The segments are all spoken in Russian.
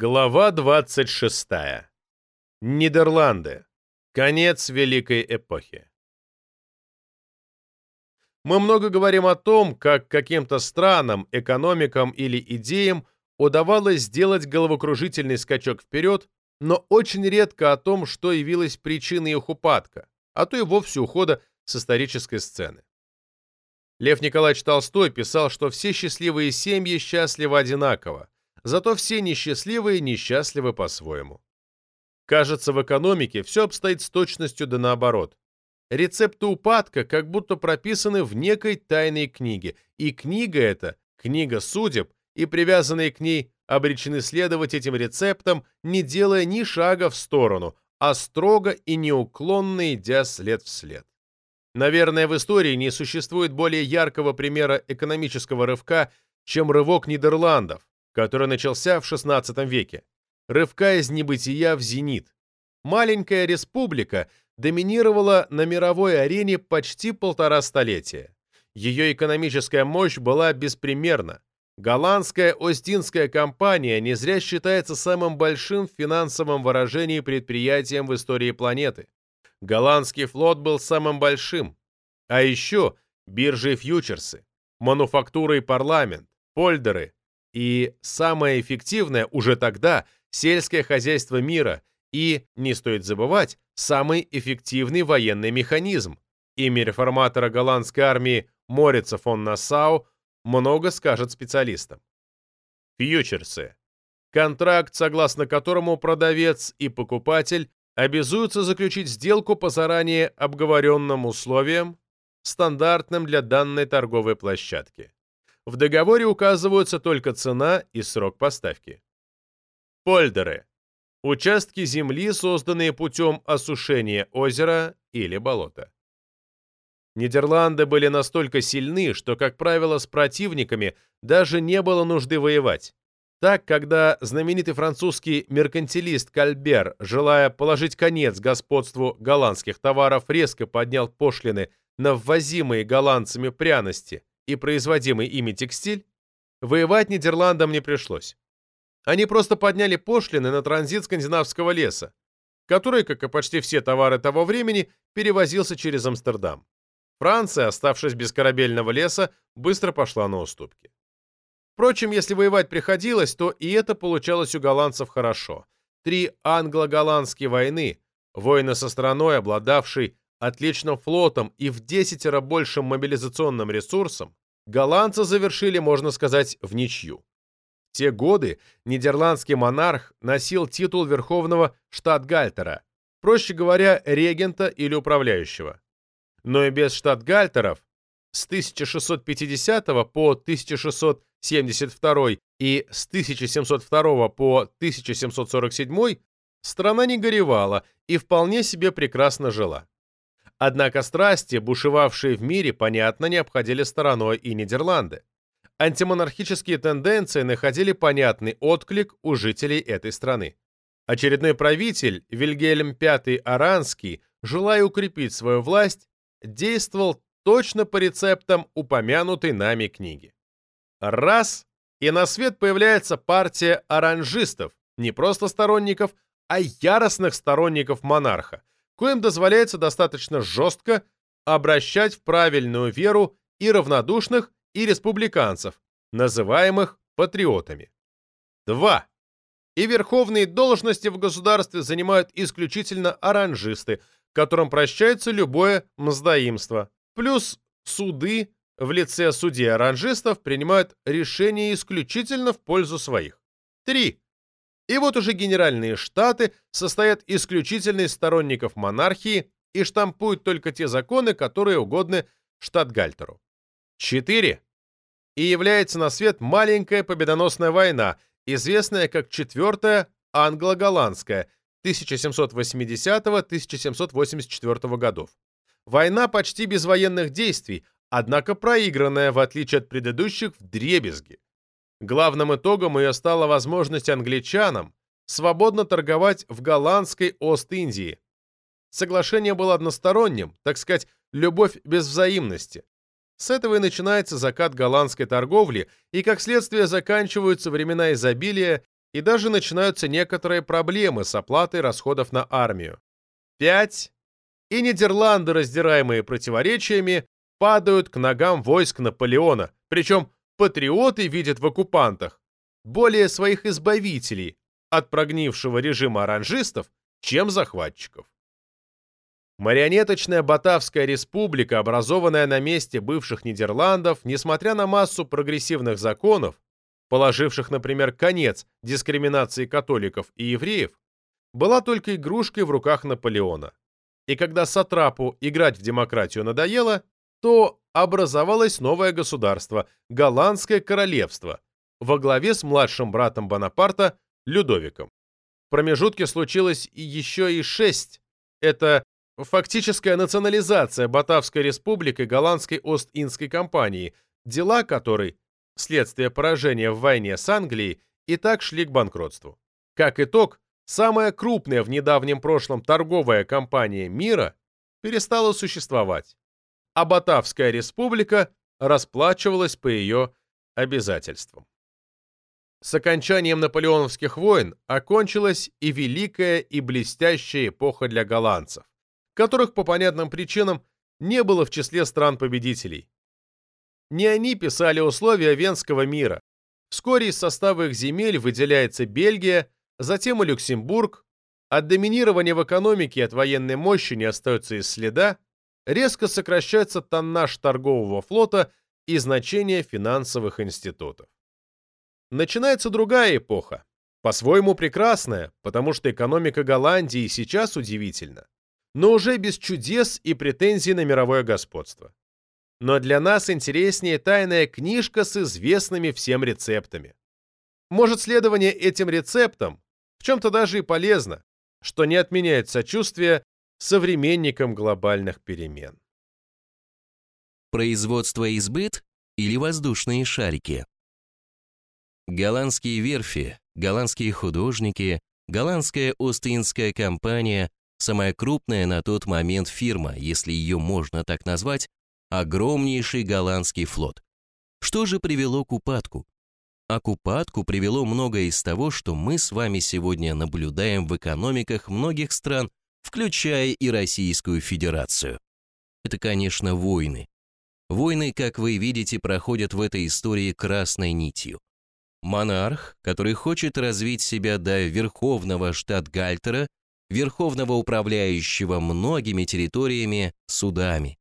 Глава 26. Нидерланды. Конец Великой эпохи. Мы много говорим о том, как каким-то странам, экономикам или идеям удавалось сделать головокружительный скачок вперед, но очень редко о том, что явилось причиной их упадка, а то и вовсе ухода с исторической сцены. Лев Николаевич Толстой писал, что все счастливые семьи счастливы одинаково, Зато все несчастливые несчастливы по-своему. Кажется, в экономике все обстоит с точностью да наоборот. Рецепты упадка как будто прописаны в некой тайной книге, и книга эта, книга судеб, и привязанные к ней обречены следовать этим рецептам, не делая ни шага в сторону, а строго и неуклонно идя след в след. Наверное, в истории не существует более яркого примера экономического рывка, чем рывок Нидерландов, который начался в XVI веке, рывка из небытия в зенит. Маленькая республика доминировала на мировой арене почти полтора столетия. Ее экономическая мощь была беспримерна. Голландская Остинская компания не зря считается самым большим в финансовом выражении предприятием в истории планеты. Голландский флот был самым большим. А еще биржи и фьючерсы, мануфактуры и парламент, польдеры, и самое эффективное уже тогда сельское хозяйство мира и, не стоит забывать, самый эффективный военный механизм. Имя реформатора голландской армии Морица фон Нассау много скажет специалистам. Фьючерсы. Контракт, согласно которому продавец и покупатель обязуются заключить сделку по заранее обговоренным условиям, стандартным для данной торговой площадки. В договоре указываются только цена и срок поставки. Польдеры. Участки земли, созданные путем осушения озера или болота. Нидерланды были настолько сильны, что, как правило, с противниками даже не было нужды воевать. Так, когда знаменитый французский меркантилист Кальбер, желая положить конец господству голландских товаров, резко поднял пошлины на ввозимые голландцами пряности и производимый ими текстиль, воевать Нидерландам не пришлось. Они просто подняли пошлины на транзит скандинавского леса, который, как и почти все товары того времени, перевозился через Амстердам. Франция, оставшись без корабельного леса, быстро пошла на уступки. Впрочем, если воевать приходилось, то и это получалось у голландцев хорошо. Три англо-голландские войны, войны со страной, обладавшей отличным флотом и в десятеро большим мобилизационным ресурсом, голландцы завершили, можно сказать, в ничью. В те годы нидерландский монарх носил титул верховного штатгальтера, проще говоря, регента или управляющего. Но и без штатгальтеров с 1650 по 1672 и с 1702 по 1747 страна не горевала и вполне себе прекрасно жила. Однако страсти, бушевавшие в мире, понятно, не обходили стороной и Нидерланды. Антимонархические тенденции находили понятный отклик у жителей этой страны. Очередной правитель, Вильгельм V Аранский, желая укрепить свою власть, действовал точно по рецептам упомянутой нами книги. Раз, и на свет появляется партия оранжистов, не просто сторонников, а яростных сторонников монарха, коим дозволяется достаточно жестко обращать в правильную веру и равнодушных, и республиканцев, называемых патриотами. 2. И верховные должности в государстве занимают исключительно оранжисты, которым прощается любое мздоимство. Плюс суды в лице судей-оранжистов принимают решения исключительно в пользу своих. 3. И вот уже генеральные штаты состоят исключительно из сторонников монархии и штампуют только те законы, которые угодны штатгальтеру. 4. И является на свет маленькая победоносная война, известная как Четвертая англо-голландская 1780-1784 годов. Война почти без военных действий, однако проигранная, в отличие от предыдущих, в дребезги. Главным итогом ее стала возможность англичанам свободно торговать в голландской Ост-Индии. Соглашение было односторонним, так сказать, любовь без взаимности. С этого и начинается закат голландской торговли, и как следствие заканчиваются времена изобилия и даже начинаются некоторые проблемы с оплатой расходов на армию. 5. И Нидерланды, раздираемые противоречиями, падают к ногам войск Наполеона, причем патриоты видят в оккупантах более своих избавителей от прогнившего режима оранжистов, чем захватчиков. Марионеточная Батавская республика, образованная на месте бывших Нидерландов, несмотря на массу прогрессивных законов, положивших, например, конец дискриминации католиков и евреев, была только игрушкой в руках Наполеона. И когда Сатрапу играть в демократию надоело, то образовалось новое государство – Голландское королевство, во главе с младшим братом Бонапарта Людовиком. В промежутке случилось еще и шесть. Это фактическая национализация Батавской республики Голландской Ост-Индской компании, дела которой, вследствие поражения в войне с Англией, и так шли к банкротству. Как итог, самая крупная в недавнем прошлом торговая компания мира перестала существовать, а Батавская республика расплачивалась по ее обязательствам. С окончанием наполеоновских войн окончилась и великая и блестящая эпоха для голландцев, которых по понятным причинам не было в числе стран-победителей. Не они писали условия Венского мира. Вскоре из состава их земель выделяется Бельгия, затем и Люксембург. От доминирования в экономике и от военной мощи не остается и следа. Резко сокращается тоннаж торгового флота и значение финансовых институтов начинается другая эпоха, по-своему прекрасная, потому что экономика Голландии сейчас удивительна, но уже без чудес и претензий на мировое господство. Но для нас интереснее тайная книжка с известными всем рецептами. Может, следование этим рецептам в чем-то даже и полезно, что не отменяет сочувствие современникам глобальных перемен. Производство и сбыт или воздушные шарики? Голландские верфи, голландские художники, голландская Остинская компания, самая крупная на тот момент фирма, если ее можно так назвать, огромнейший голландский флот. Что же привело к упадку? А к упадку привело многое из того, что мы с вами сегодня наблюдаем в экономиках многих стран, включая и Российскую Федерацию. Это, конечно, войны. Войны, как вы видите, проходят в этой истории красной нитью. Монарх, который хочет развить себя до верховного штатгальтера, верховного управляющего многими территориями, судами.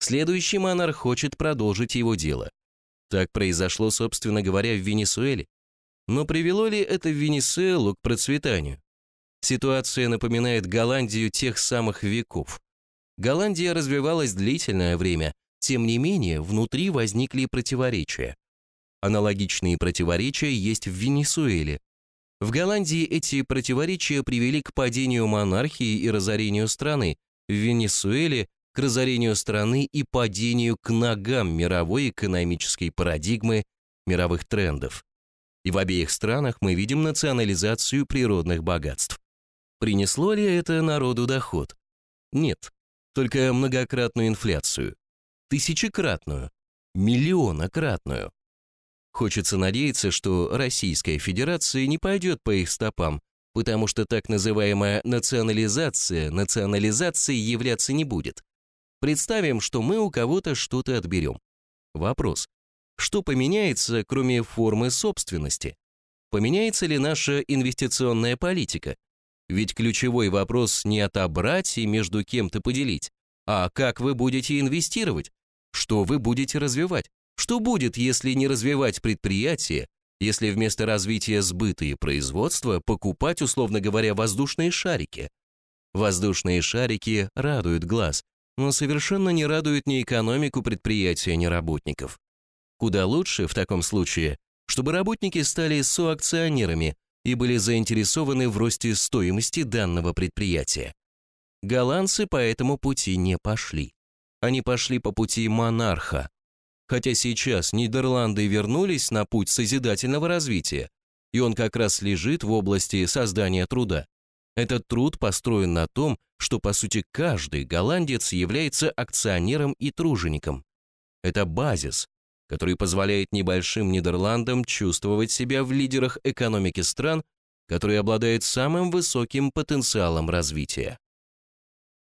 Следующий монарх хочет продолжить его дело. Так произошло, собственно говоря, в Венесуэле. Но привело ли это Венесуэлу к процветанию? Ситуация напоминает Голландию тех самых веков. Голландия развивалась длительное время, тем не менее внутри возникли противоречия. Аналогичные противоречия есть в Венесуэле. В Голландии эти противоречия привели к падению монархии и разорению страны, в Венесуэле – к разорению страны и падению к ногам мировой экономической парадигмы, мировых трендов. И в обеих странах мы видим национализацию природных богатств. Принесло ли это народу доход? Нет, только многократную инфляцию. Тысячекратную, миллионократную. Хочется надеяться, что Российская Федерация не пойдет по их стопам, потому что так называемая национализация национализацией являться не будет. Представим, что мы у кого-то что-то отберем. Вопрос. Что поменяется, кроме формы собственности? Поменяется ли наша инвестиционная политика? Ведь ключевой вопрос не отобрать и между кем-то поделить, а как вы будете инвестировать, что вы будете развивать. Что будет, если не развивать предприятие, если вместо развития сбыта и производства покупать, условно говоря, воздушные шарики? Воздушные шарики радуют глаз, но совершенно не радуют ни экономику предприятия, ни работников. Куда лучше в таком случае, чтобы работники стали соакционерами и были заинтересованы в росте стоимости данного предприятия. Голландцы по этому пути не пошли. Они пошли по пути монарха, Хотя сейчас Нидерланды вернулись на путь созидательного развития, и он как раз лежит в области создания труда. Этот труд построен на том, что по сути каждый голландец является акционером и тружеником. Это базис. Который позволяет небольшим Нидерландам чувствовать себя в лидерах экономики стран, которые обладают самым высоким потенциалом развития.